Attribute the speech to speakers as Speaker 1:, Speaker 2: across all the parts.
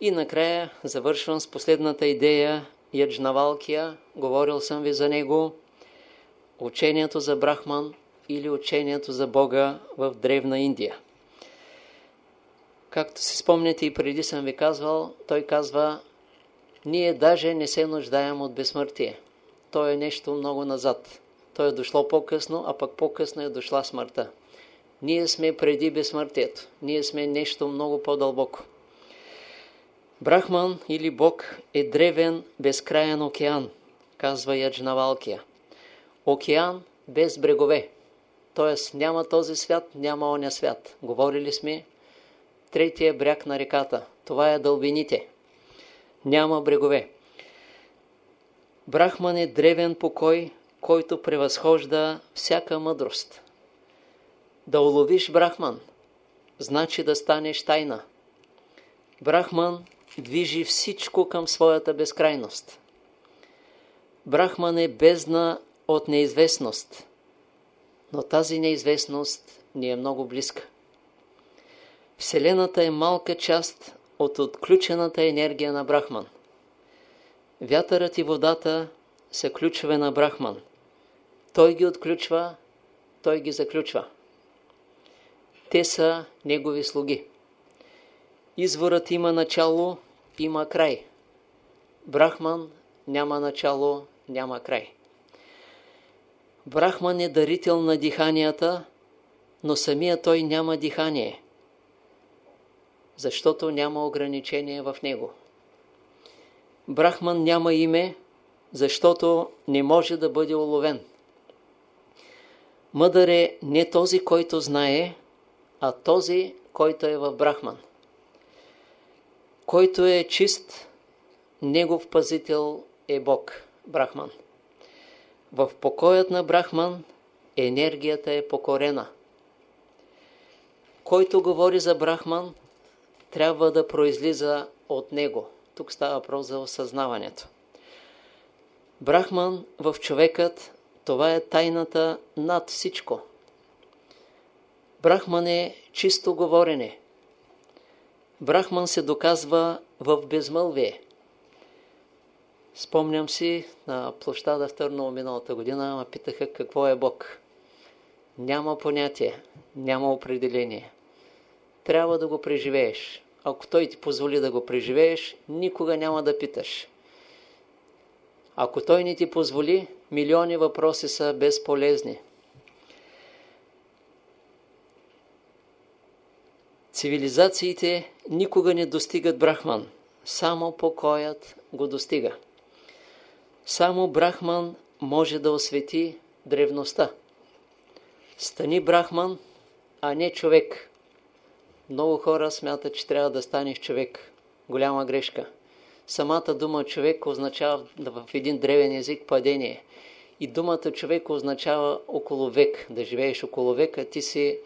Speaker 1: И накрая завършвам с последната идея Яджнавалкия, говорил съм ви за него, учението за Брахман или учението за Бога в Древна Индия. Както си спомняте и преди съм ви казвал, той казва, ние даже не се нуждаем от безсмъртие. То е нещо много назад. То е дошло по-късно, а пък по-късно е дошла смъртта. Ние сме преди безсмъртието. Ние сме нещо много по-дълбоко. Брахман или Бог е древен, безкраен океан, казва Яджнавалкия. Океан без брегове. Тоест няма този свят, няма оня свят. Говорили сме третия бряг на реката. Това е дълбините. Няма брегове. Брахман е древен покой, който превъзхожда всяка мъдрост. Да уловиш Брахман, значи да станеш тайна. Брахман движи всичко към своята безкрайност. Брахман е бездна от неизвестност, но тази неизвестност ни е много близка. Вселената е малка част от отключената енергия на Брахман. Вятърът и водата са ключове на Брахман. Той ги отключва, той ги заключва. Те са негови слуги. Изворът има начало, има край. Брахман няма начало, няма край. Брахман е дарител на диханията, но самия той няма дихание, защото няма ограничение в него. Брахман няма име, защото не може да бъде уловен. Мъдър е не този, който знае, а този, който е в Брахман. Който е чист, негов пазител е Бог, Брахман. В покоят на Брахман енергията е покорена. Който говори за Брахман, трябва да произлиза от него. Тук става въпрос за осъзнаването. Брахман в човекът, това е тайната над всичко. Брахман е чисто говорене. Брахман се доказва в безмълвие. Спомням си на площада в Търново миналата година, ме питаха какво е Бог. Няма понятие, няма определение. Трябва да го преживееш. Ако Той ти позволи да го преживееш, никога няма да питаш. Ако Той не ти позволи, милиони въпроси са безполезни. Цивилизациите никога не достигат Брахман, само покоят го достига. Само Брахман може да освети древността. Стани Брахман, а не човек. Много хора смятат, че трябва да станеш човек. Голяма грешка. Самата дума човек означава в един древен език падение. И думата човек означава около век. Да живееш около века, ти си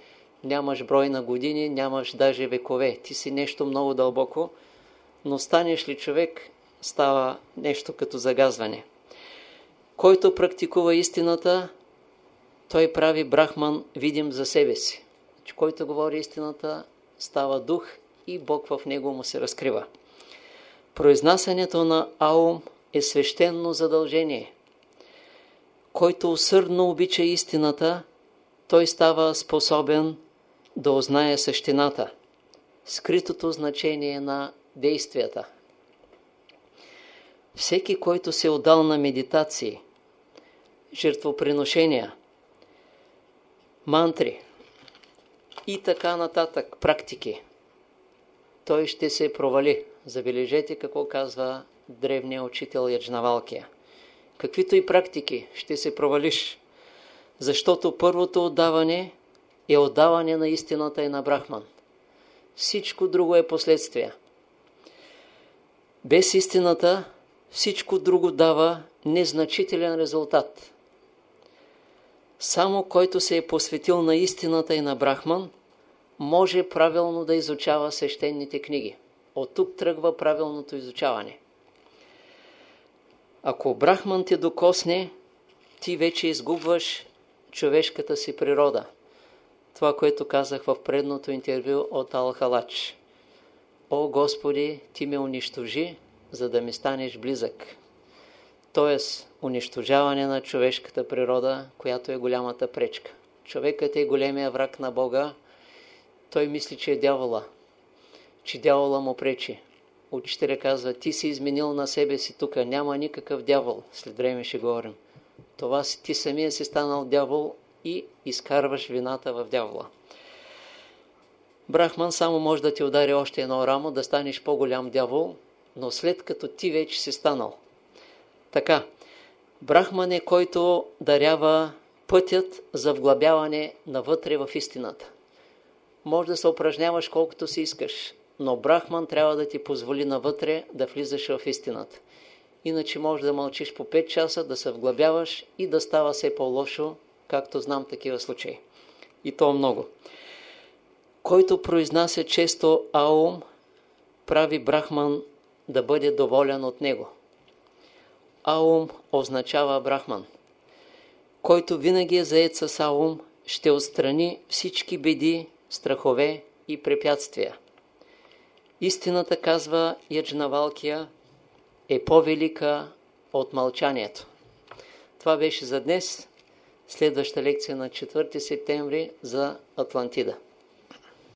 Speaker 1: нямаш брой на години, нямаш даже векове. Ти си нещо много дълбоко, но станеш ли човек, става нещо като загазване. Който практикува истината, той прави Брахман видим за себе си. Който говори истината, става дух и Бог в него му се разкрива. Произнасянето на Аум е свещено задължение. Който усърдно обича истината, той става способен да узнае същината, скритото значение на действията. Всеки, който се отдал на медитации, жертвоприношения, мантри и така нататък практики, той ще се провали. Забележете какво казва древният учител Яджнавалкия. Каквито и практики ще се провалиш, защото първото отдаване е отдаване на истината и на Брахман. Всичко друго е последствие. Без истината всичко друго дава незначителен резултат. Само който се е посветил на истината и на Брахман, може правилно да изучава свещените книги. От тук тръгва правилното изучаване. Ако Брахман те докосне, ти вече изгубваш човешката си природа. Това, което казах в предното интервю от Алхалач. О Господи, Ти ме унищожи, за да ми станеш близък. Тоест, унищожаване на човешката природа, която е голямата пречка. Човекът е големия враг на Бога. Той мисли, че е дявола, че дявола му пречи. Учителя казва, ти си изменил на себе си тук, няма никакъв дявол. След време ще говорим. Това си, ти самия си станал дявол и изкарваш вината в дявола. Брахман само може да ти удари още едно рамо, да станеш по-голям дявол, но след като ти вече си станал. Така, Брахман е който дарява пътят за вглъбяване навътре в истината. Може да се упражняваш колкото си искаш, но Брахман трябва да ти позволи навътре да влизаш в истината. Иначе може да мълчиш по 5 часа, да се вглъбяваш и да става все по-лошо, както знам такива случаи. И то много. Който произнася често Аум, прави Брахман да бъде доволен от него. Аум означава Брахман. Който винаги е заед с Аум, ще отстрани всички беди, страхове и препятствия. Истината, казва Яджнавалкия, е по-велика от мълчанието. Това беше за днес. Следваща лекция на 4 септември за Атлантида.